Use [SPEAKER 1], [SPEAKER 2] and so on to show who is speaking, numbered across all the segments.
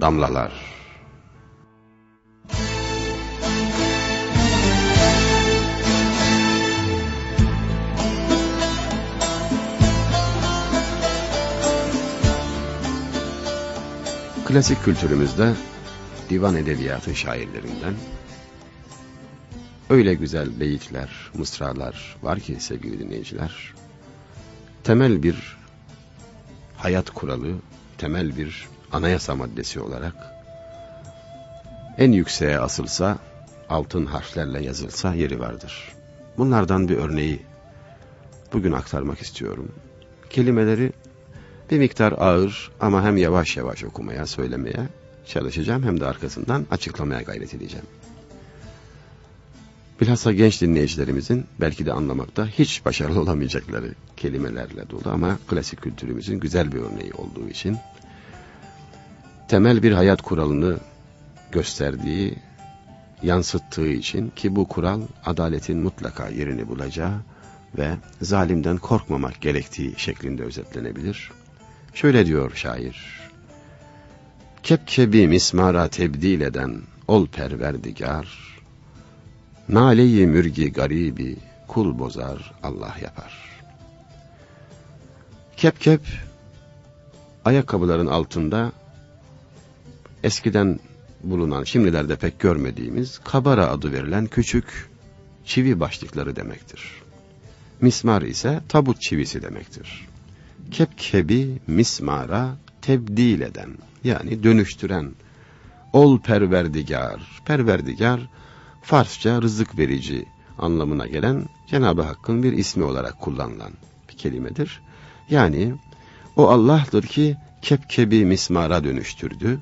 [SPEAKER 1] damlalar. Klasik kültürümüzde divan edebiyatı şairlerinden öyle güzel beyitler, mısralar var ki sevgili dinleyiciler. Temel bir hayat kuralı, temel bir anayasa maddesi olarak en yükseğe asılsa, altın harflerle yazılsa yeri vardır. Bunlardan bir örneği bugün aktarmak istiyorum. Kelimeleri bir miktar ağır ama hem yavaş yavaş okumaya, söylemeye çalışacağım hem de arkasından açıklamaya gayret edeceğim. Bilhassa genç dinleyicilerimizin belki de anlamakta hiç başarılı olamayacakları kelimelerle dolu ama klasik kültürümüzün güzel bir örneği olduğu için temel bir hayat kuralını gösterdiği, yansıttığı için ki bu kural adaletin mutlaka yerini bulacağı ve zalimden korkmamak gerektiği şeklinde özetlenebilir. Şöyle diyor şair. Kepkebi mismara tebdil eden ol perverdigar, Naleyi mürgi garibi kul bozar Allah yapar. Kep kep ayakkabıların altında eskiden bulunan şimdilerde pek görmediğimiz kabara adı verilen küçük çivi başlıkları demektir. Mismar ise tabut çivisi demektir. Kepkebi mismara tebdil eden yani dönüştüren ol perverdigar. Perverdigar Farsça rızık verici anlamına gelen Cenab-ı Hakk'ın bir ismi olarak kullanılan bir kelimedir. Yani o Allah'tır ki kepkebi mismara dönüştürdü.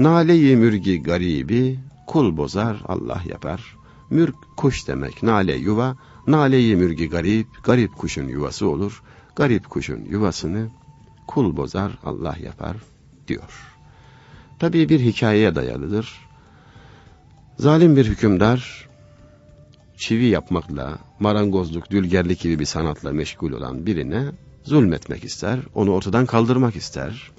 [SPEAKER 1] Nale-i mürgi garibi kul bozar Allah yapar. Mürk kuş demek, nale yuva, nale-i mürgi garip, garip kuşun yuvası olur. Garip kuşun yuvasını kul bozar Allah yapar diyor. Tabii bir hikayeye dayalıdır. Zalim bir hükümdar, çivi yapmakla, marangozluk, dülgerlik gibi bir sanatla meşgul olan birine zulmetmek ister, onu ortadan kaldırmak ister.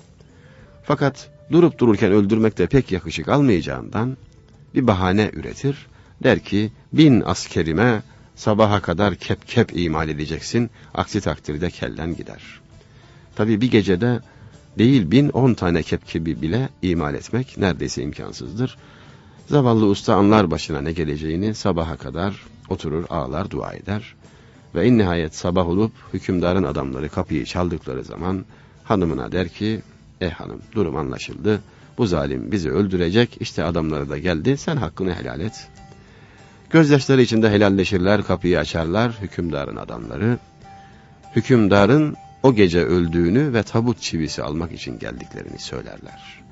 [SPEAKER 1] Fakat durup dururken öldürmek de pek yakışık almayacağından bir bahane üretir. Der ki, bin askerime sabaha kadar kep kep imal edeceksin, aksi takdirde kellen gider. Tabi bir gecede değil bin on tane kepkebi bile imal etmek neredeyse imkansızdır. Zavallı usta anlar başına ne geleceğini sabaha kadar oturur ağlar dua eder. Ve en nihayet sabah olup hükümdarın adamları kapıyı çaldıkları zaman hanımına der ki eh hanım durum anlaşıldı. Bu zalim bizi öldürecek işte adamları da geldi sen hakkını helal et. Gözyaşları içinde helalleşirler kapıyı açarlar hükümdarın adamları. Hükümdarın o gece öldüğünü ve tabut çivisi almak için geldiklerini söylerler.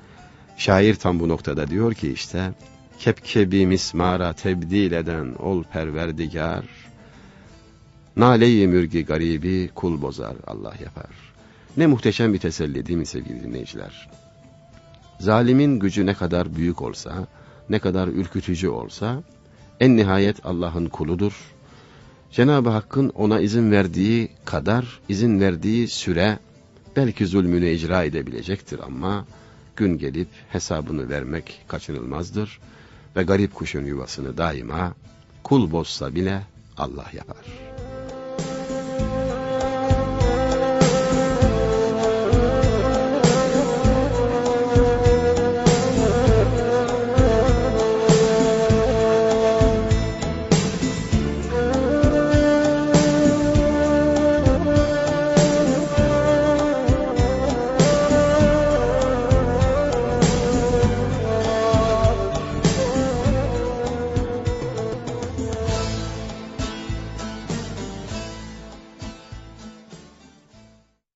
[SPEAKER 1] Şair tam bu noktada diyor ki işte kepkebi mismara tebdil eden ol perverdigar, naleyi mürgi garibi kul bozar Allah yapar. Ne muhteşem bir teselli değil mi sevgili dinleyiciler? Zalimin gücü ne kadar büyük olsa, ne kadar ürkütücü olsa, en nihayet Allah'ın kuludur. Cenab-ı Hakk'ın ona izin verdiği kadar, izin verdiği süre, belki zulmünü icra edebilecektir ama, gün gelip hesabını vermek kaçınılmazdır ve garip kuşun yuvasını daima kul bozsa bile Allah yapar.''